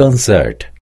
concert.